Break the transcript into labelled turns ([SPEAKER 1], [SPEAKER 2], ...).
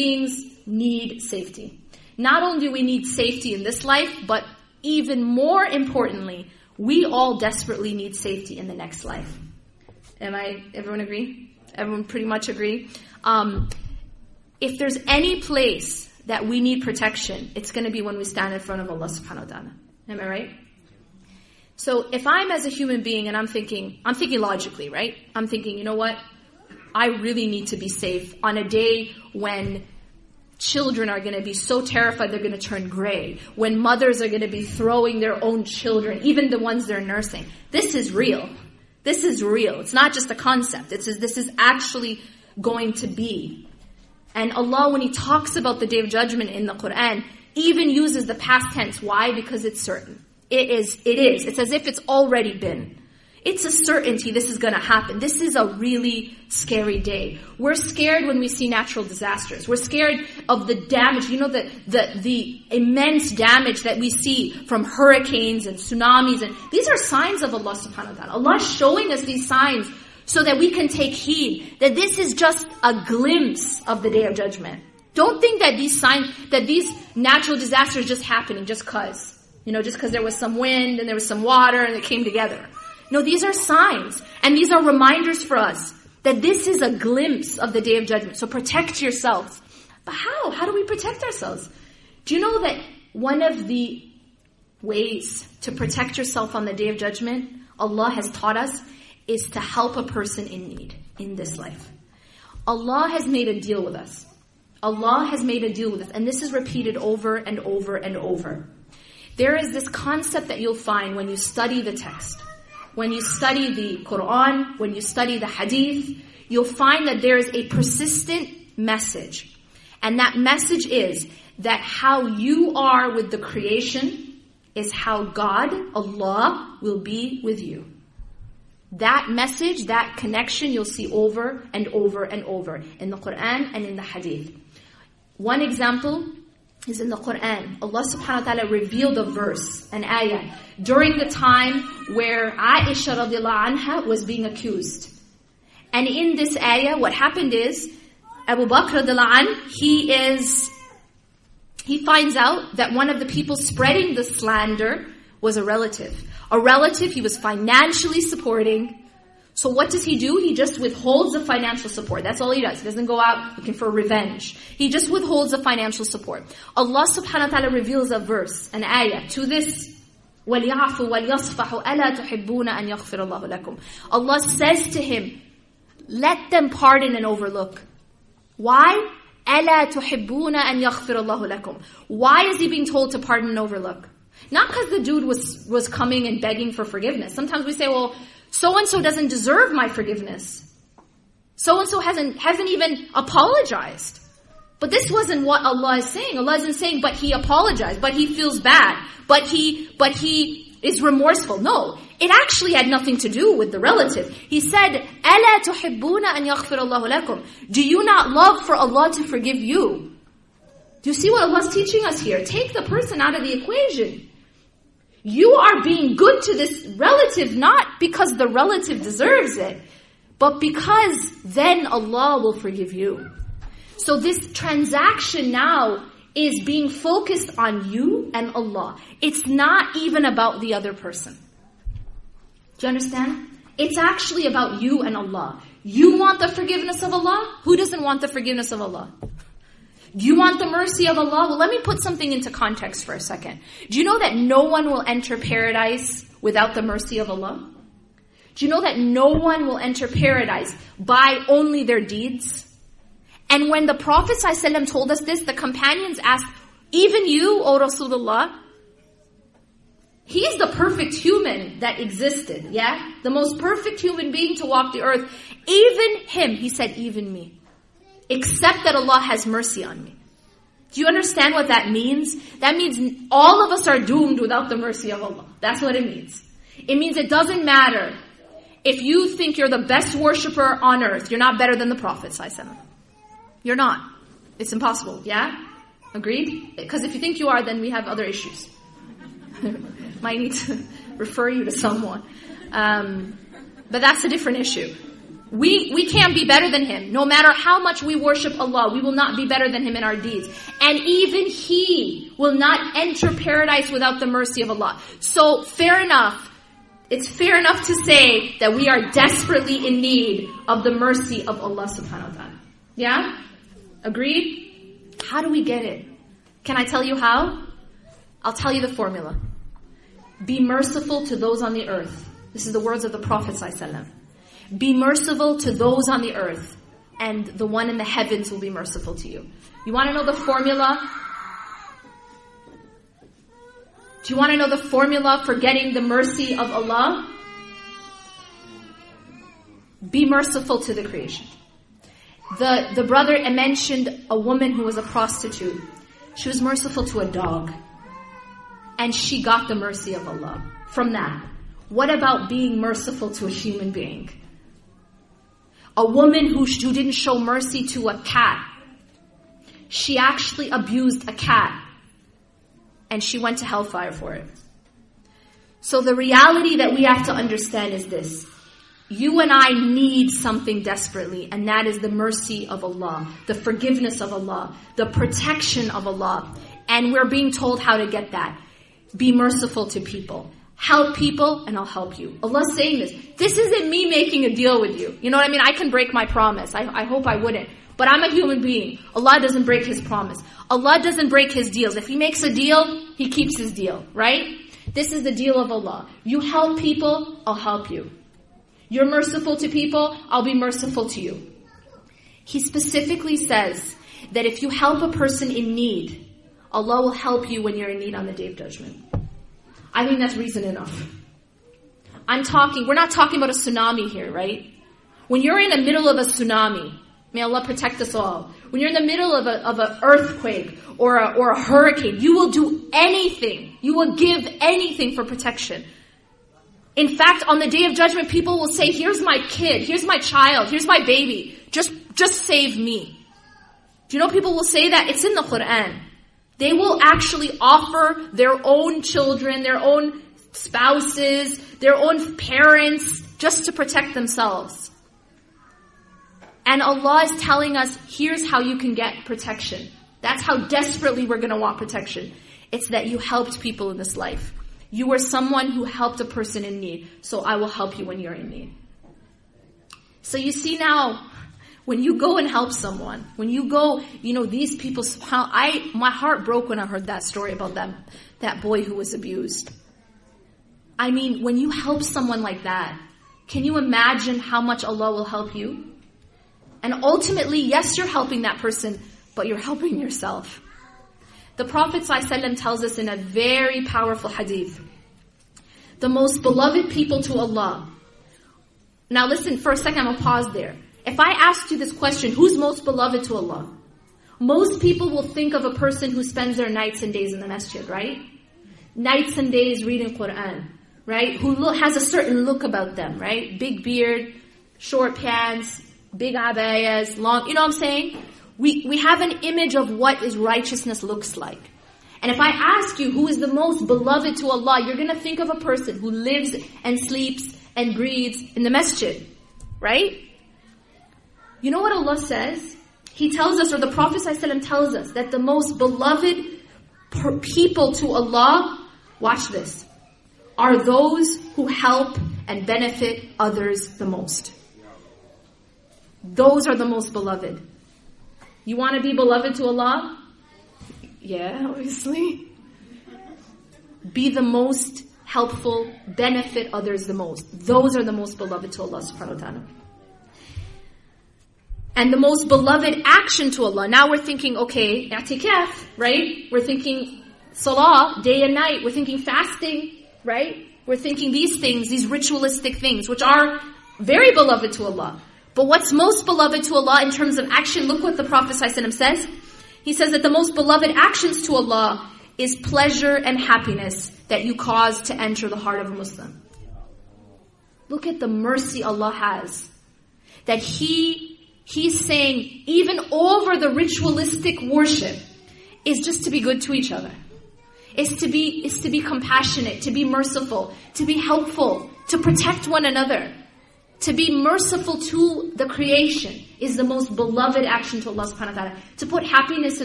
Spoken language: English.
[SPEAKER 1] beings need safety. Not only do we need safety in this life, but even more importantly, we all desperately need safety in the next life. Am I, everyone agree? Everyone pretty much agree? Um, if there's any place that we need protection, it's going to be when we stand in front of Allah subhanahu wa ta'ala. Am I right? So if I'm as a human being and I'm thinking, I'm thinking logically, right? I'm thinking, you know what? I really need to be safe on a day when children are going to be so terrified they're going to turn gray, when mothers are going to be throwing their own children, even the ones they're nursing. This is real. This is real. It's not just a concept. It's, this is actually going to be. And Allah, when He talks about the Day of Judgment in the Quran, even uses the past tense. Why? Because it's certain. It is, it is. It's as if it's already been. It's a certainty this is going to happen. This is a really scary day. We're scared when we see natural disasters. We're scared of the damage, you know, the, the, the immense damage that we see from hurricanes and tsunamis. And these are signs of Allah subhanahu wa ta'ala. Allah is showing us these signs so that we can take heed that this is just a glimpse of the day of judgment. Don't think that these signs, that these natural disasters just happening just cause. You know, just because there was some wind and there was some water and it came together. No, these are signs and these are reminders for us that this is a glimpse of the day of judgment. So protect yourselves. But how? How do we protect ourselves? Do you know that one of the ways to protect yourself on the day of judgment, Allah has taught us, is to help a person in need in this life. Allah has made a deal with us. Allah has made a deal with us. And this is repeated over and over and over. There is this concept that you'll find when you study the text when you study the Quran, when you study the Hadith, you'll find that there is a persistent message. And that message is that how you are with the creation is how God, Allah, will be with you. That message, that connection you'll see over and over and over in the Quran and in the Hadith. One example is in the Quran. Allah subhanahu wa ta'ala revealed a verse, an ayah, during the time where Aisha radiallahu anha was being accused. And in this ayah, what happened is, Abu Bakr radiallahu anh, he is, he finds out that one of the people spreading the slander was a relative. A relative he was financially supporting, so what does he do? He just withholds the financial support. That's all he does. He doesn't go out looking for revenge. He just withholds the financial support. Allah subhanahu wa ta'ala reveals a verse, an ayah, to this وَلْيَعْفُوا وَلْيَصْفَحُوا أَلَا تُحِبُّونَ أَنْ يَغْفِرَ اللَّهُ لَكُمْ Allah says to him, let them pardon and overlook. Why? أَلَا تُحِبُّونَ أَنْ يَغْفِرَ اللَّهُ لَكُمْ Why is he being told to pardon and overlook? Not because the dude was, was coming and begging for forgiveness. Sometimes we say, well, so and so doesn't deserve my forgiveness. So and so hasn't, hasn't even apologized. But this wasn't what Allah is saying. Allah isn't saying, but he apologized, but he feels bad, but he, but he is remorseful. No. It actually had nothing to do with the relative. He said, أَلَا تُحِبُّونَ أَن يَغْفِرَ اللَّهُ لَكُمْ Do you not love for Allah to forgive you? Do you see what Allah's teaching us here? Take the person out of the equation. You are being good to this relative not because the relative deserves it, but because then Allah will forgive you. So this transaction now is being focused on you and Allah. It's not even about the other person. Do you understand? It's actually about you and Allah. You want the forgiveness of Allah? Who doesn't want the forgiveness of Allah? You want the mercy of Allah? Well, let me put something into context for a second. Do you know that no one will enter paradise without the mercy of Allah? Do you know that no one will enter paradise by only their deeds? And when the Prophet ﷺ told us this, the companions asked, even you, O Rasulullah, he is the perfect human that existed, yeah? The most perfect human being to walk the earth. Even him, he said, even me except that Allah has mercy on me. Do you understand what that means? That means all of us are doomed without the mercy of Allah. That's what it means. It means it doesn't matter if you think you're the best worshiper on earth, you're not better than the Prophet. You're not. It's impossible. Yeah? Agreed? Because if you think you are, then we have other issues. Might need to refer you to someone. Um, but that's a different issue. We, we can't be better than Him. No matter how much we worship Allah, we will not be better than Him in our deeds. And even He will not enter paradise without the mercy of Allah. So, fair enough. It's fair enough to say that we are desperately in need of the mercy of Allah subhanahu wa ta'ala. Yeah? Agreed? How do we get it? Can I tell you how? I'll tell you the formula. Be merciful to those on the earth. This is the words of the Prophet ﷺ. Be merciful to those on the earth, and the one in the heavens will be merciful to you. You want to know the formula? Do you want to know the formula for getting the mercy of Allah? Be merciful to the creation. The, the brother mentioned a woman who was a prostitute. She was merciful to a dog. And she got the mercy of Allah from that. What about being merciful to a human being? A woman who, who didn't show mercy to a cat. She actually abused a cat. And she went to hellfire for it. So the reality that we have to understand is this. You and I need something desperately, and that is the mercy of Allah, the forgiveness of Allah, the protection of Allah. And we're being told how to get that. Be merciful to people. Help people, and I'll help you. Allah's saying this. This isn't me making a deal with you. You know what I mean? I can break my promise. I, I hope I wouldn't. But I'm a human being. Allah doesn't break His promise. Allah doesn't break His deals. If He makes a deal, He keeps His deal, right? This is the deal of Allah. You help people, I'll help you. You're merciful to people, I'll be merciful to you. He specifically says that if you help a person in need, Allah will help you when you're in need on the day of judgment. I think that's reason enough. I'm talking, we're not talking about a tsunami here, right? When you're in the middle of a tsunami, may Allah protect us all. When you're in the middle of a, of an earthquake or a, or a hurricane, you will do anything. You will give anything for protection. In fact, on the day of judgment, people will say, here's my kid, here's my child, here's my baby, just, just save me. Do you know people will say that? It's in the Quran. They will actually offer their own children, their own spouses, their own parents, just to protect themselves. And Allah is telling us, here's how you can get protection. That's how desperately we're gonna want protection. It's that you helped people in this life. You were someone who helped a person in need, so I will help you when you're in need. So you see now, when you go and help someone, when you go, you know, these people, I, my heart broke when I heard that story about them, that boy who was abused. I mean, when you help someone like that, can you imagine how much Allah will help you? And ultimately, yes, you're helping that person, but you're helping yourself. The Prophet ﷺ tells us in a very powerful hadith, the most beloved people to Allah. Now listen, for a second, I'm gonna pause there. If I asked you this question, who's most beloved to Allah? Most people will think of a person who spends their nights and days in the masjid, right? Nights and days reading Quran, right? Who has a certain look about them, right? Big beard, short pants, big abayas, long, you know what I'm saying? We, we have an image of what is righteousness looks like. And if I ask you who is the most beloved to Allah, you're gonna think of a person who lives and sleeps and breathes in the masjid. Right? You know what Allah says? He tells us, or the Prophet ﷺ tells us, that the most beloved people to Allah, watch this, are those who help and benefit others the most. Those are the most beloved. You want to be beloved to Allah? Yeah, obviously. Be the most helpful, benefit others the most. Those are the most beloved to Allah subhanahu wa ta'ala. And the most beloved action to Allah. Now we're thinking, okay, i'tikaf, right? We're thinking salah, day and night. We're thinking fasting, right? We're thinking these things, these ritualistic things, which are very beloved to Allah. But what's most beloved to Allah in terms of action, look what the Prophet ﷺ says. He says that the most beloved actions to Allah is pleasure and happiness that you cause to enter the heart of a Muslim. Look at the mercy Allah has. That He, He's saying, even over the ritualistic worship, is just to be good to each other. Is to be, is to be compassionate, to be merciful, to be helpful, to protect one another. to be merciful to the creation is the most beloved action to Allah subhanahu wa ta'ala. To put happiness in